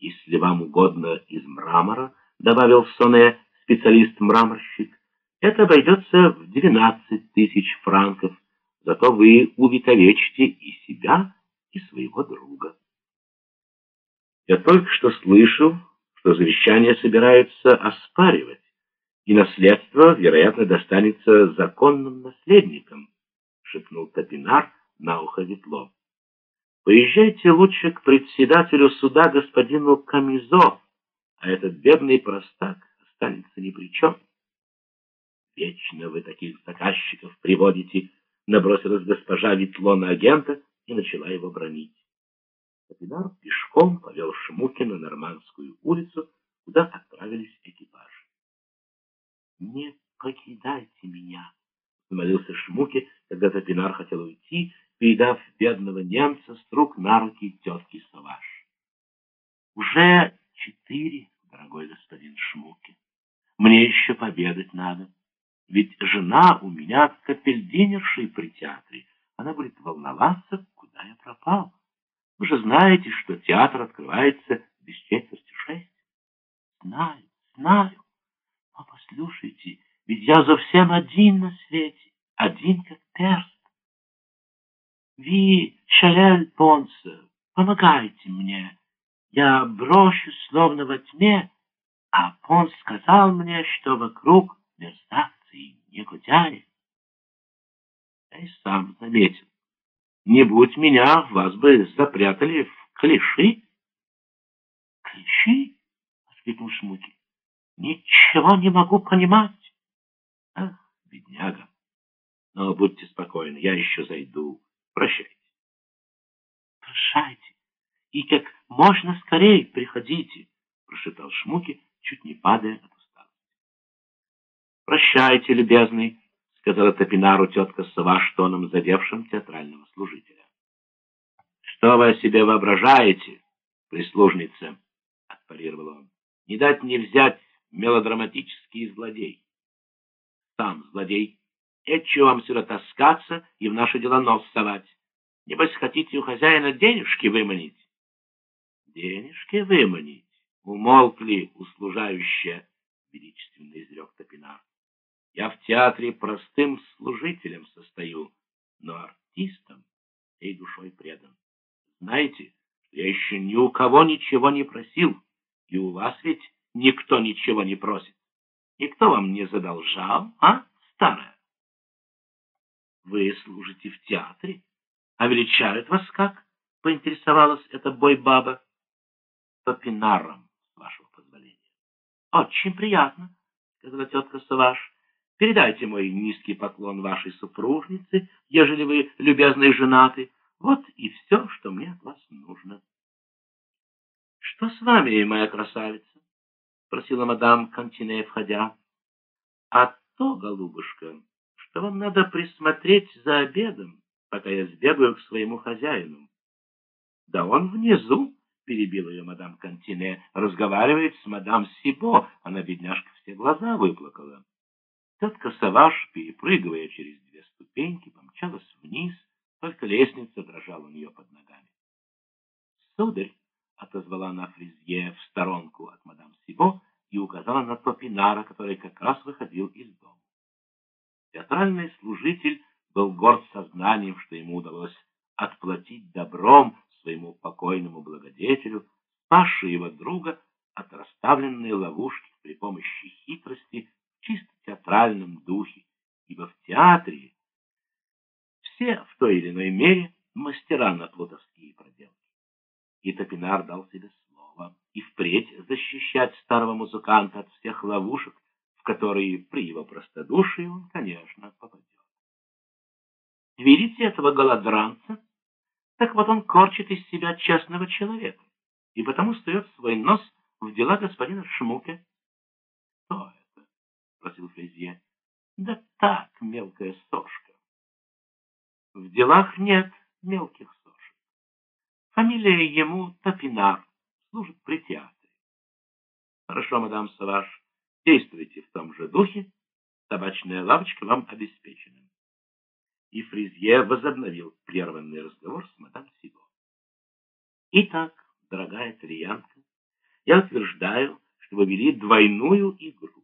Если вам угодно из мрамора, добавил Соне, специалист-мраморщик, это обойдется в 12 тысяч франков, зато вы увековечите и себя, и своего друга. Я только что слышал, что завещание собираются оспаривать, и наследство, вероятно, достанется законным наследникам, — шепнул Топинар на ухо Ветло. Поезжайте лучше к председателю суда господину Камизо, а этот бедный простак останется ни при чем. Вечно вы таких заказчиков приводите, набросилась госпожа Ветло на агента и начала его бронить. Капинар пешком повел Шмукина на Нормандскую улицу, куда отправились экипажи. «Не покидайте меня!» — молился Шмуке, когда Топинар хотел уйти, передав бедного немца с рук на руки тетки Саваш. «Уже четыре, дорогой господин Шмуке. Мне еще победать надо, ведь жена у меня капельдинершей при театре. Она будет волноваться, куда я пропал». Вы же знаете, что театр открывается без четверти шесть. Знаю, знаю. Но послушайте, ведь я совсем один на свете, один как перст. Ви, Шарель Понса, помогайте мне. Я брошусь словно во тьме, а Понс сказал мне, что вокруг мерзавцы и негодяи. Я и сам заметил. Не будь меня, вас бы запрятали в клиши. — Клиши? — воскликнул Шмуки. — Ничего не могу понимать. — Ах, бедняга. Но будьте спокойны, я еще зайду. Прощайте. — Прощайте. И как можно скорее приходите, — прошептал Шмуки, чуть не падая от усталости. — Прощайте, любезный, — сказала Топинару тетка Сова штоном задевшим театрального служителя. — Что вы о себе воображаете, прислужница? — отпарировал он. — Не дать не взять мелодраматический злодей. Сам злодей. Эчего вам сюда таскаться и в наши дела нос совать? Небось, хотите у хозяина денежки выманить? — Денежки выманить? Умолкли услужающие, — величественно изрек Топинар. Я в театре простым служителем состою, но артистом всей душой предан. Знаете, я еще ни у кого ничего не просил, и у вас ведь никто ничего не просит. Никто вам не задолжал, а, старая? Вы служите в театре, а величают вас как? — поинтересовалась эта бой-баба. — Топинаром, с вашего позволения. — Очень приятно, — сказала тетка Саваш. Передайте мой низкий поклон вашей супружнице, ежели вы, любезные женаты. Вот и все, что мне от вас нужно. — Что с вами, моя красавица? — спросила мадам Кантине, входя. — А то, голубушка, что вам надо присмотреть за обедом, пока я сбегаю к своему хозяину. — Да он внизу, — перебила ее мадам Кантине, — разговаривает с мадам Сибо. Она, бедняжка, все глаза выплакала. Тетка Саваш, перепрыгивая через две ступеньки, помчалась вниз, только лестница дрожала у нее под ногами. «Сударь!» — отозвала она Фризье в сторонку от мадам Сибо и указала на Топинара, который как раз выходил из дома. Театральный служитель был горд сознанием, что ему удалось отплатить добром своему покойному благодетелю, спасший его друга от расставленной ловушки при помощи хитрости чисто театральном духе, ибо в театре все в той или иной мере мастера на плутовские проделки. И Топинар дал себе слово и впредь защищать старого музыканта от всех ловушек, в которые при его простодушии он, конечно, попадет. Видите этого голодранца? Так вот он корчит из себя честного человека, и потому стоит свой нос в дела господина Шмуке. Кто — спросил Фрезье. — Да так, мелкая сошка. — В делах нет мелких сошек. Фамилия ему Топинар, служит при театре. — Хорошо, мадам Саваш, действуйте в том же духе, табачная лавочка вам обеспечена. И Фризье возобновил прерванный разговор с мадам Сибо. Итак, дорогая триянка, я утверждаю, что вы вели двойную игру.